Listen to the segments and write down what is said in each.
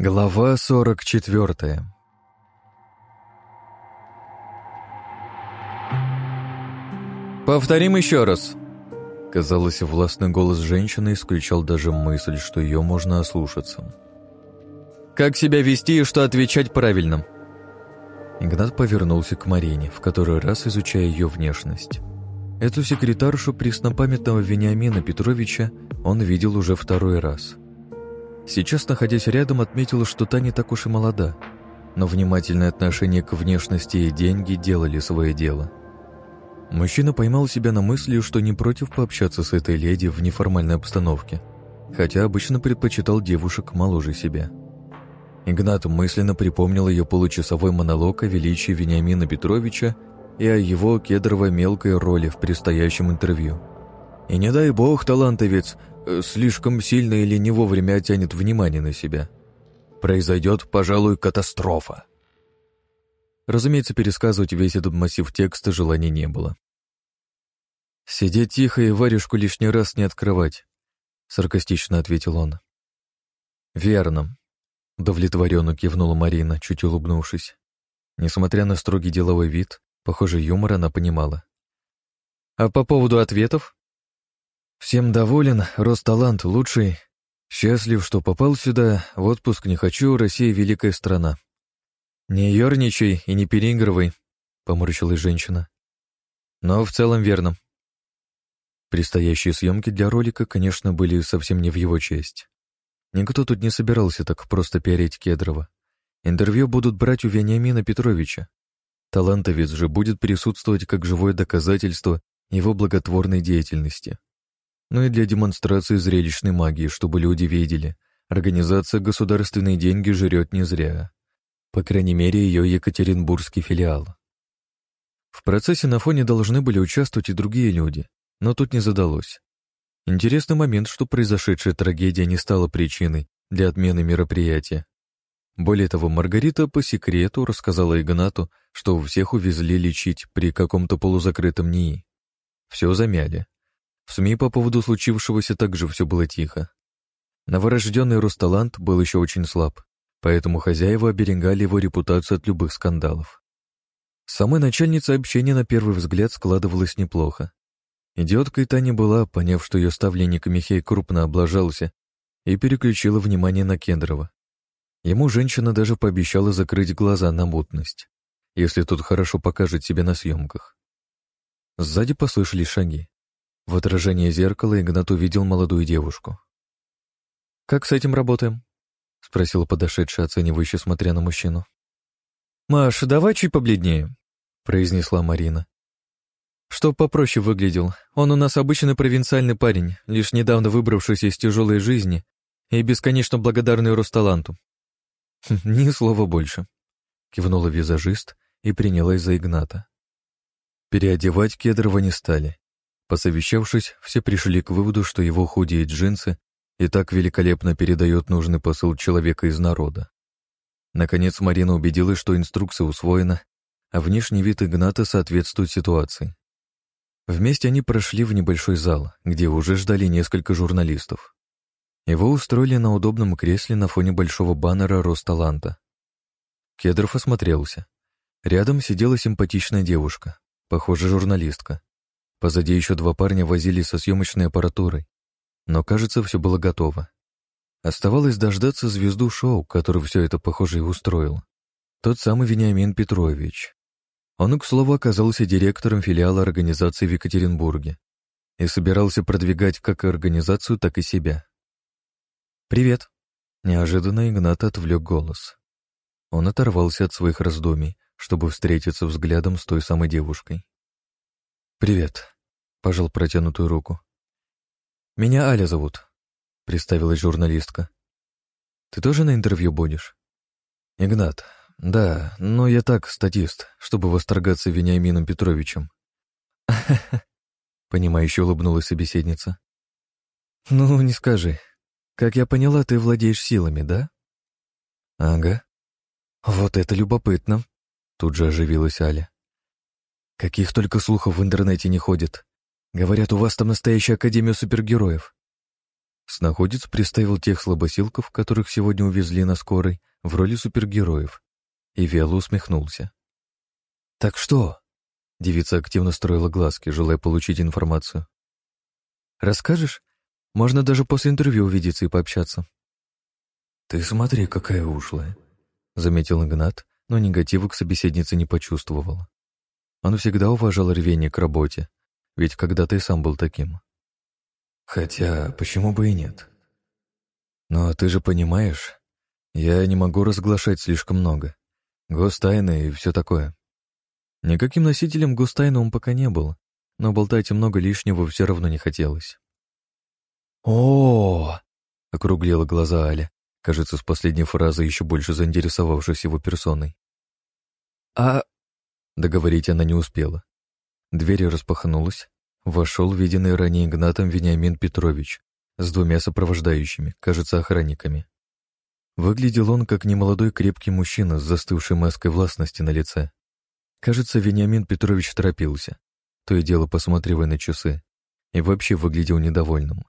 Глава 44 «Повторим еще раз!» Казалось, властный голос женщины исключал даже мысль, что ее можно ослушаться. «Как себя вести и что отвечать правильно?» Игнат повернулся к Марине, в который раз изучая ее внешность. Эту секретаршу преснопамятного Вениамина Петровича он видел уже второй раз – Сейчас, находясь рядом, отметила, что та не так уж и молода, но внимательное отношение к внешности и деньги делали свое дело. Мужчина поймал себя на мысли, что не против пообщаться с этой леди в неформальной обстановке, хотя обычно предпочитал девушек моложе себя. Игнат мысленно припомнил ее получасовой монолог о величии Вениамина Петровича и о его кедровой мелкой роли в предстоящем интервью. И не дай бог, талантовец, слишком сильно или не вовремя тянет внимание на себя. Произойдет, пожалуй, катастрофа. Разумеется, пересказывать весь этот массив текста желания не было. «Сидеть тихо и варежку лишний раз не открывать», — саркастично ответил он. «Верно», — удовлетворенно кивнула Марина, чуть улыбнувшись. Несмотря на строгий деловой вид, похоже, юмор она понимала. «А по поводу ответов?» Всем доволен, рост талант лучший. Счастлив, что попал сюда, в отпуск не хочу, Россия великая страна. Не ерничай и не переигрывай, поморщилась женщина. Но в целом верно. Предстоящие съемки для ролика, конечно, были совсем не в его честь. Никто тут не собирался так просто пиарить Кедрова. Интервью будут брать у Вениамина Петровича. Талантовец же будет присутствовать как живое доказательство его благотворной деятельности но и для демонстрации зрелищной магии, чтобы люди видели. Организация «Государственные деньги» жрет не зря. По крайней мере, ее екатеринбургский филиал. В процессе на фоне должны были участвовать и другие люди, но тут не задалось. Интересный момент, что произошедшая трагедия не стала причиной для отмены мероприятия. Более того, Маргарита по секрету рассказала Игнату, что всех увезли лечить при каком-то полузакрытом НИИ. Все замяли. В СМИ по поводу случившегося также все было тихо. Новорожденный Русталант был еще очень слаб, поэтому хозяева оберегали его репутацию от любых скандалов. Самой начальнице общения на первый взгляд складывалось неплохо. Идиоткой та не была, поняв, что ее ставленник Михей крупно облажался, и переключила внимание на Кендрова. Ему женщина даже пообещала закрыть глаза на мутность, если тот хорошо покажет себя на съемках. Сзади послышались шаги. В отражении зеркала Игнат увидел молодую девушку. «Как с этим работаем?» — спросила подошедшая, оценивающе смотря на мужчину. «Маш, давай чуть побледнее», — произнесла Марина. «Чтоб попроще выглядел. Он у нас обычный провинциальный парень, лишь недавно выбравшийся из тяжелой жизни и бесконечно благодарный Росталанту». «Хм, «Ни слова больше», — кивнула визажист и принялась за Игната. Переодевать Кедрова не стали, Посовещавшись, все пришли к выводу, что его худи и джинсы и так великолепно передает нужный посыл человека из народа. Наконец Марина убедилась, что инструкция усвоена, а внешний вид Игната соответствует ситуации. Вместе они прошли в небольшой зал, где уже ждали несколько журналистов. Его устроили на удобном кресле на фоне большого баннера Росталанта. Кедров осмотрелся. Рядом сидела симпатичная девушка, похоже, журналистка. Позади еще два парня возились со съемочной аппаратурой. Но, кажется, все было готово. Оставалось дождаться звезду шоу, который все это, похоже, и устроил. Тот самый Вениамин Петрович. Он, к слову, оказался директором филиала организации в Екатеринбурге и собирался продвигать как организацию, так и себя. «Привет!» Неожиданно Игнат отвлек голос. Он оторвался от своих раздумий, чтобы встретиться взглядом с той самой девушкой. «Привет», — пожал протянутую руку. «Меня Аля зовут», — представилась журналистка. «Ты тоже на интервью будешь?» «Игнат, да, но я так, статист, чтобы восторгаться Вениамином Петровичем». понимающе улыбнулась собеседница. «Ну, не скажи. Как я поняла, ты владеешь силами, да?» «Ага». «Вот это любопытно», — тут же оживилась Аля. Каких только слухов в интернете не ходит. Говорят, у вас там настоящая академия супергероев. Снаходец приставил тех слабосилков, которых сегодня увезли на скорой, в роли супергероев, и вяло усмехнулся. «Так что?» Девица активно строила глазки, желая получить информацию. «Расскажешь? Можно даже после интервью увидеться и пообщаться». «Ты смотри, какая ушлая», — заметил Игнат, но негатива к собеседнице не почувствовал. Он всегда уважал рвение к работе, ведь когда-то и сам был таким. Хотя, почему бы и нет? Но ты же понимаешь, я не могу разглашать слишком много. Гостайны и все такое. Никаким носителем гостайна он пока не был, но болтать много лишнего все равно не хотелось. о, округлила глаза Аля, кажется, с последней фразы еще больше заинтересовавшись его персоной. «А...» Договорить она не успела. Дверь распахнулась. Вошел виденный ранее Игнатом Вениамин Петрович с двумя сопровождающими, кажется, охранниками. Выглядел он как немолодой крепкий мужчина с застывшей маской властности на лице. Кажется, Вениамин Петрович торопился, то и дело посматривая на часы, и вообще выглядел недовольным.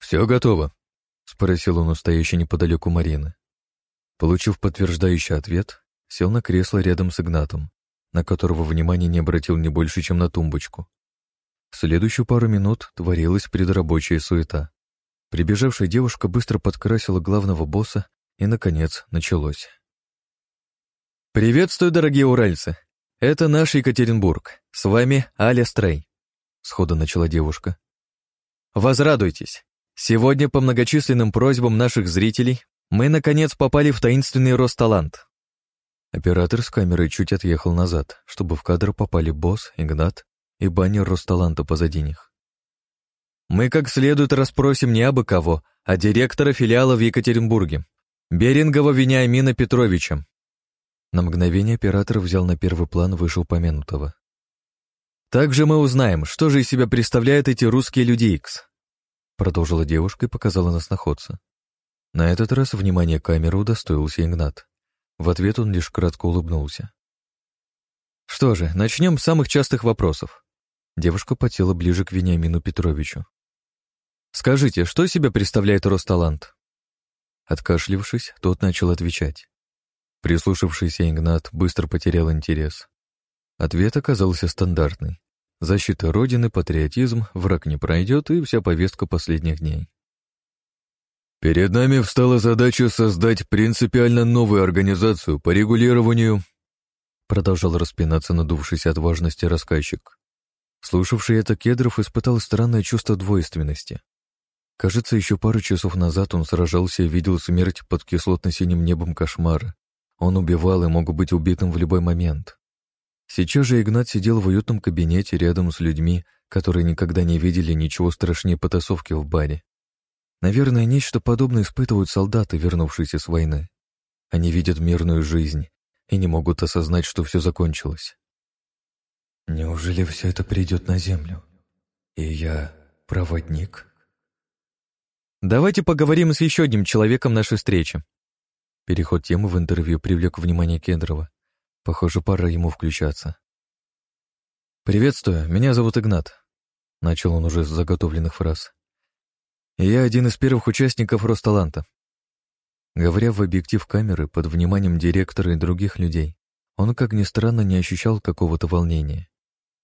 «Все готово?» — спросил он у стоящей неподалеку Марины. Получив подтверждающий ответ, сел на кресло рядом с Игнатом, на которого внимания не обратил не больше, чем на тумбочку. В следующую пару минут творилась предрабочая суета. Прибежавшая девушка быстро подкрасила главного босса, и, наконец, началось. «Приветствую, дорогие уральцы! Это наш Екатеринбург. С вами Аля Стрей», — сходу начала девушка. «Возрадуйтесь! Сегодня по многочисленным просьбам наших зрителей мы, наконец, попали в таинственный Росталант. Оператор с камерой чуть отъехал назад, чтобы в кадр попали босс, Игнат и баннер Росталанта позади них. Мы как следует расспросим не абы кого, а директора филиала в Екатеринбурге, Берингова Вениамина Петровича. На мгновение оператор взял на первый план вышеупомянутого. Также мы узнаем, что же из себя представляют эти русские люди Икс. Продолжила девушка и показала нас находца. На этот раз внимание камеры удостоился Игнат. В ответ он лишь кратко улыбнулся. Что же, начнем с самых частых вопросов. Девушка потела ближе к Вениамину Петровичу. «Скажите, что из себя представляет Росталант?» Откашлившись, тот начал отвечать. Прислушавшийся Игнат быстро потерял интерес. Ответ оказался стандартный. Защита Родины, патриотизм, враг не пройдет и вся повестка последних дней. Перед нами встала задача создать принципиально новую организацию по регулированию Продолжал распинаться надувшийся от важности рассказчик. Слушавший это Кедров испытал странное чувство двойственности. Кажется, еще пару часов назад он сражался и видел смерть под кислотно-синим небом кошмара. Он убивал и мог быть убитым в любой момент. Сейчас же Игнат сидел в уютном кабинете рядом с людьми, которые никогда не видели ничего страшнее потасовки в баре. Наверное, нечто подобное испытывают солдаты, вернувшиеся с войны. Они видят мирную жизнь, и не могут осознать, что все закончилось. Неужели все это придет на Землю? И я проводник? Давайте поговорим с еще одним человеком нашей встречи. Переход темы в интервью привлек внимание Кендрова. Похоже, пора ему включаться. «Приветствую, меня зовут Игнат», — начал он уже с заготовленных фраз. «Я один из первых участников Росталанта. Говоря в объектив камеры под вниманием директора и других людей, он, как ни странно, не ощущал какого-то волнения.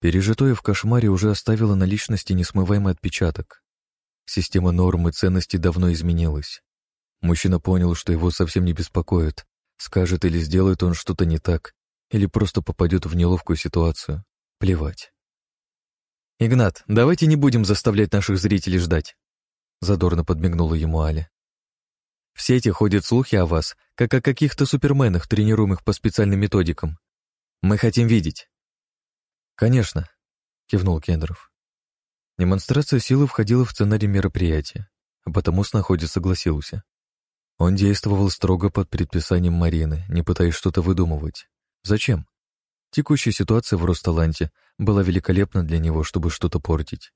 Пережитое в кошмаре уже оставило на личности несмываемый отпечаток. Система норм и ценностей давно изменилась. Мужчина понял, что его совсем не беспокоит, скажет или сделает он что-то не так, или просто попадет в неловкую ситуацию. Плевать. «Игнат, давайте не будем заставлять наших зрителей ждать», задорно подмигнула ему Аля. В сети ходят слухи о вас, как о каких-то суперменах, тренируемых по специальным методикам. Мы хотим видеть». «Конечно», — кивнул Кендров. Демонстрация силы входила в сценарий мероприятия, а потому снаходец согласился. Он действовал строго под предписанием Марины, не пытаясь что-то выдумывать. Зачем? Текущая ситуация в Росталанте была великолепна для него, чтобы что-то портить.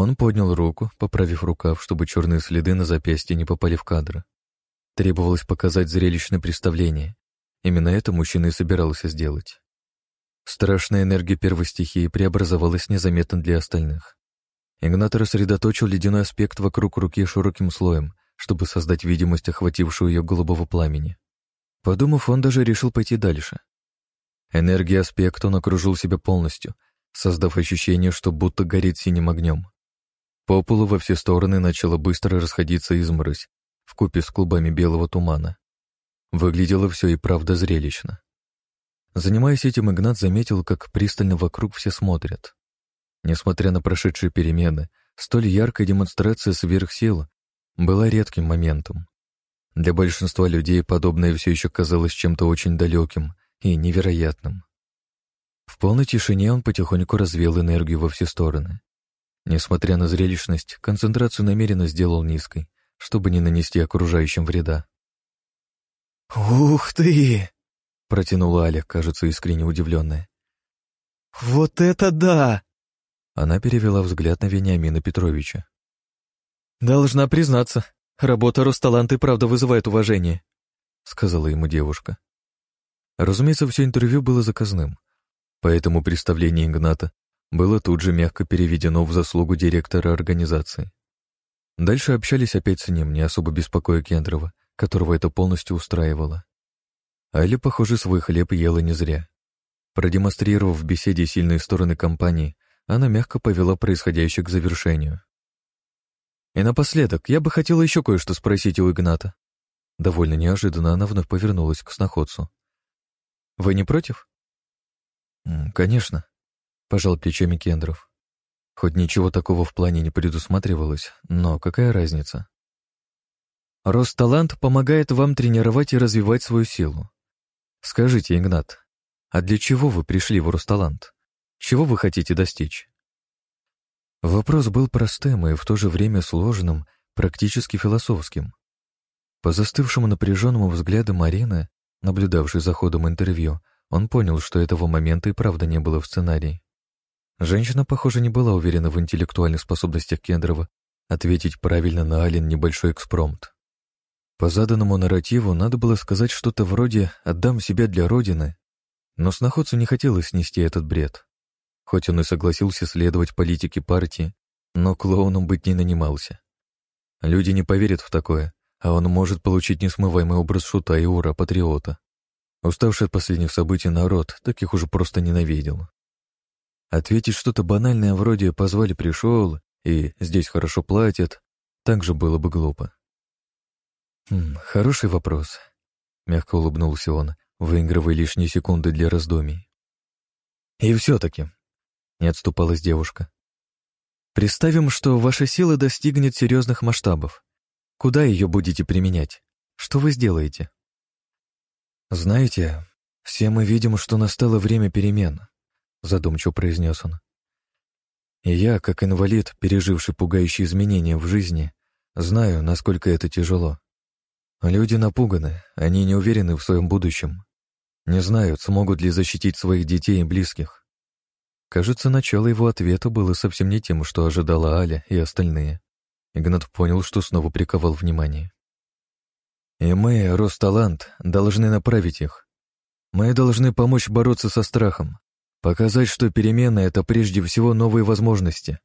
Он поднял руку, поправив рукав, чтобы черные следы на запястье не попали в кадр. Требовалось показать зрелищное представление. Именно это мужчина и собирался сделать. Страшная энергия первой стихии преобразовалась незаметно для остальных. Игнат рассредоточил ледяной аспект вокруг руки широким слоем, чтобы создать видимость охватившую ее голубого пламени. Подумав, он даже решил пойти дальше. Энергия аспекта он окружил себя полностью, создав ощущение, что будто горит синим огнем. По полу во все стороны начала быстро расходиться изморозь, вкупе с клубами белого тумана. Выглядело все и правда зрелищно. Занимаясь этим, Игнат заметил, как пристально вокруг все смотрят. Несмотря на прошедшие перемены, столь яркая демонстрация сверхсил была редким моментом. Для большинства людей подобное все еще казалось чем-то очень далеким и невероятным. В полной тишине он потихоньку развел энергию во все стороны. Несмотря на зрелищность, концентрацию намеренно сделал низкой, чтобы не нанести окружающим вреда. «Ух ты!» — протянула Аля, кажется, искренне удивленная. «Вот это да!» Она перевела взгляд на Вениамина Петровича. «Должна признаться, работа Росталанты правда вызывает уважение», — сказала ему девушка. Разумеется, все интервью было заказным, поэтому представление Игната было тут же мягко переведено в заслугу директора организации. Дальше общались опять с ним, не особо беспокоя Кендрова, которого это полностью устраивало. Айля, похоже, свой хлеб ела не зря. Продемонстрировав в беседе сильные стороны компании, она мягко повела происходящее к завершению. «И напоследок, я бы хотела еще кое-что спросить у Игната». Довольно неожиданно она вновь повернулась к сноходцу. «Вы не против?» «Конечно», — пожал плечами Кендров. Хоть ничего такого в плане не предусматривалось, но какая разница? Росталант помогает вам тренировать и развивать свою силу. Скажите, Игнат, а для чего вы пришли в Росталант? Чего вы хотите достичь? Вопрос был простым и в то же время сложным, практически философским. По застывшему напряженному взгляду Марины, наблюдавшей за ходом интервью, он понял, что этого момента и правда не было в сценарии. Женщина, похоже, не была уверена в интеллектуальных способностях Кендрова ответить правильно на Ален небольшой экспромт. По заданному нарративу надо было сказать что-то вроде «отдам себя для Родины», но сноходцу не хотелось снести этот бред. Хоть он и согласился следовать политике партии, но клоуном быть не нанимался. Люди не поверят в такое, а он может получить несмываемый образ шута и ура-патриота. Уставший от последних событий народ таких уже просто ненавидел. Ответить что-то банальное вроде «позвали, пришел» и «здесь хорошо платят» также было бы глупо. «Хм, «Хороший вопрос», — мягко улыбнулся он, выигрывая лишние секунды для раздумий. «И все-таки», — не отступалась девушка, «представим, что ваша сила достигнет серьезных масштабов. Куда ее будете применять? Что вы сделаете?» «Знаете, все мы видим, что настало время перемен», — задумчиво произнес он. «И я, как инвалид, переживший пугающие изменения в жизни, знаю, насколько это тяжело. Люди напуганы, они не уверены в своем будущем. Не знают, смогут ли защитить своих детей и близких. Кажется, начало его ответа было совсем не тем, что ожидала Аля и остальные. Игнат понял, что снова приковал внимание. И мы, Росталант, должны направить их. Мы должны помочь бороться со страхом, показать, что перемены — это прежде всего новые возможности.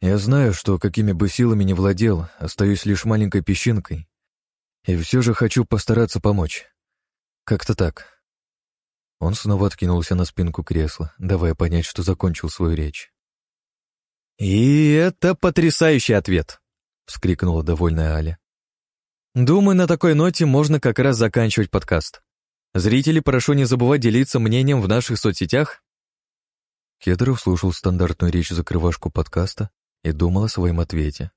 Я знаю, что какими бы силами ни владел, остаюсь лишь маленькой песчинкой, и все же хочу постараться помочь. Как-то так. Он снова откинулся на спинку кресла, давая понять, что закончил свою речь. «И это потрясающий ответ!» — вскрикнула довольная Аля. «Думаю, на такой ноте можно как раз заканчивать подкаст. Зрители, прошу не забывать делиться мнением в наших соцсетях». Кедров слушал стандартную речь закрывашку подкаста и думал о своем ответе.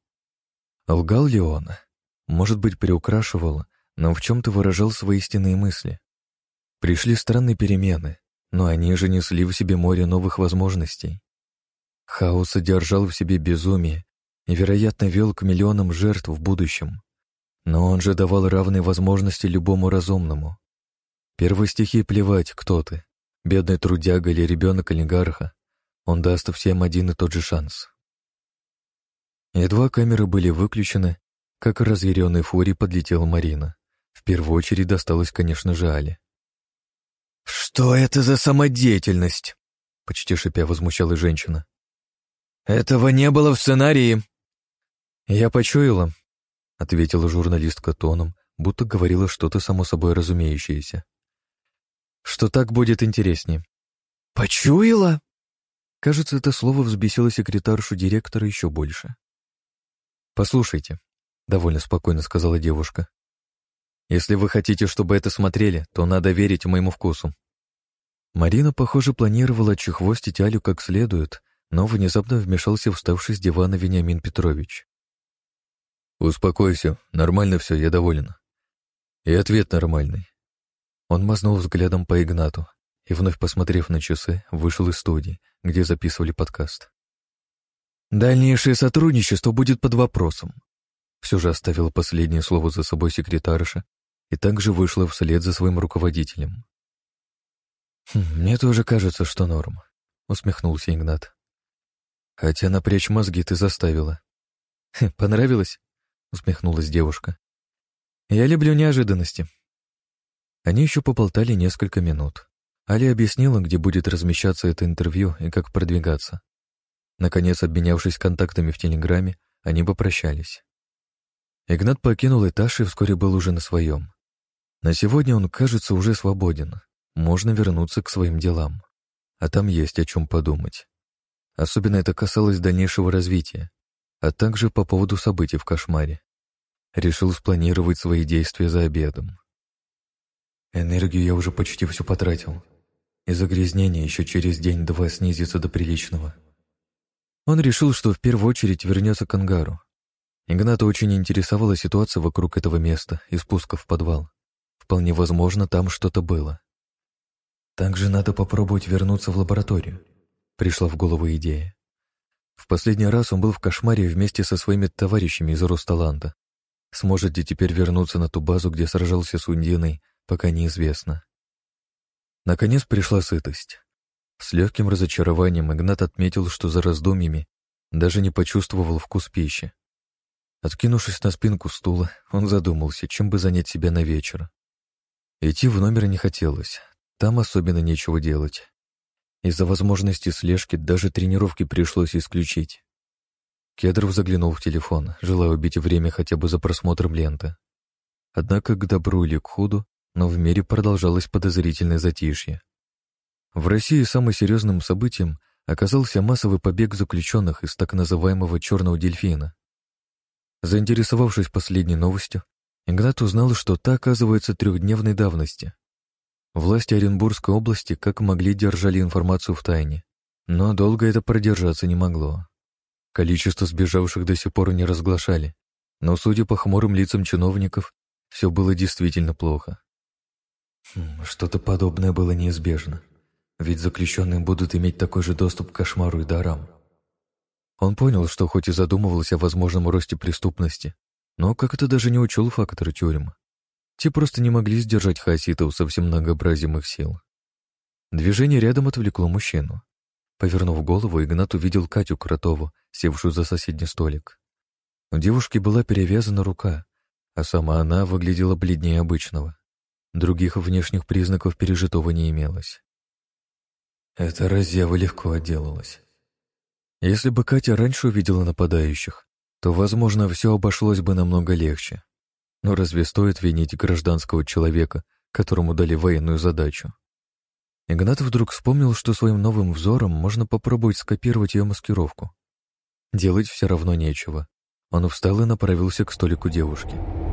Лгал ли он? Может быть, приукрашивал, но в чем-то выражал свои истинные мысли. Пришли странные перемены, но они же несли в себе море новых возможностей. Хаос содержал в себе безумие и, вероятно, вел к миллионам жертв в будущем. Но он же давал равные возможности любому разумному. Первой стихии плевать, кто ты, бедный трудяга или ребенок олигарха, он даст всем один и тот же шанс. Едва камеры были выключены, как разъяренной фурии подлетела Марина. В первую очередь досталось, конечно же, Але. «Что это за самодеятельность?» Почти шипя возмущалась женщина. «Этого не было в сценарии!» «Я почуяла», — ответила журналистка тоном, будто говорила что-то само собой разумеющееся. «Что так будет интереснее». «Почуяла?» Кажется, это слово взбесило секретаршу директора еще больше. «Послушайте», — довольно спокойно сказала девушка. «Если вы хотите, чтобы это смотрели, то надо верить моему вкусу». Марина, похоже, планировала чехвостить Алю как следует, но внезапно вмешался вставший с дивана Вениамин Петрович. «Успокойся, нормально все, я доволен. И ответ нормальный». Он мазнул взглядом по Игнату и, вновь посмотрев на часы, вышел из студии, где записывали подкаст. «Дальнейшее сотрудничество будет под вопросом», все же оставила последнее слово за собой секретарша и также вышла вслед за своим руководителем. «Хм, «Мне тоже кажется, что норм», — усмехнулся Игнат. «Хотя напрячь мозги ты заставила». «Хм, «Понравилось?» — усмехнулась девушка. «Я люблю неожиданности». Они еще поболтали несколько минут. Али объяснила, где будет размещаться это интервью и как продвигаться. Наконец, обменявшись контактами в Телеграме, они попрощались. Игнат покинул этаж и вскоре был уже на своем. На сегодня он, кажется, уже свободен. Можно вернуться к своим делам. А там есть о чем подумать. Особенно это касалось дальнейшего развития, а также по поводу событий в кошмаре. Решил спланировать свои действия за обедом. Энергию я уже почти всю потратил, и загрязнение еще через день-два снизится до приличного. Он решил, что в первую очередь вернется к ангару. Игната очень интересовала ситуация вокруг этого места и спуска в подвал. Вполне возможно, там что-то было. Также надо попробовать вернуться в лабораторию. Пришла в голову идея. В последний раз он был в кошмаре вместе со своими товарищами из Росталанда. Сможет ли теперь вернуться на ту базу, где сражался с Ундиной, пока неизвестно. Наконец пришла сытость. С легким разочарованием Игнат отметил, что за раздумьями даже не почувствовал вкус пищи. Откинувшись на спинку стула, он задумался, чем бы занять себя на вечер. Идти в номер не хотелось, там особенно нечего делать. Из-за возможности слежки даже тренировки пришлось исключить. Кедров заглянул в телефон, желая убить время хотя бы за просмотром ленты. Однако к добру или к худу, но в мире продолжалось подозрительное затишье. В России самым серьезным событием оказался массовый побег заключенных из так называемого «черного дельфина». Заинтересовавшись последней новостью, Игнат узнал, что та оказывается трехдневной давности. Власти Оренбургской области как могли держали информацию в тайне, но долго это продержаться не могло. Количество сбежавших до сих пор не разглашали, но, судя по хмурым лицам чиновников, все было действительно плохо. Хм, что-то подобное было неизбежно. Ведь заключенные будут иметь такой же доступ к кошмару и дарам. Он понял, что хоть и задумывался о возможном росте преступности, но как-то даже не учел факторы тюрьмы. Те просто не могли сдержать хаоситов со всем многообразием их сил. Движение рядом отвлекло мужчину. Повернув голову, Игнат увидел Катю Кротову, севшую за соседний столик. У девушки была перевязана рука, а сама она выглядела бледнее обычного. Других внешних признаков пережитого не имелось. Эта разъява легко отделалась. Если бы Катя раньше увидела нападающих, то, возможно, все обошлось бы намного легче. Но разве стоит винить гражданского человека, которому дали военную задачу? Игнат вдруг вспомнил, что своим новым взором можно попробовать скопировать ее маскировку. Делать все равно нечего. Он встал и направился к столику девушки.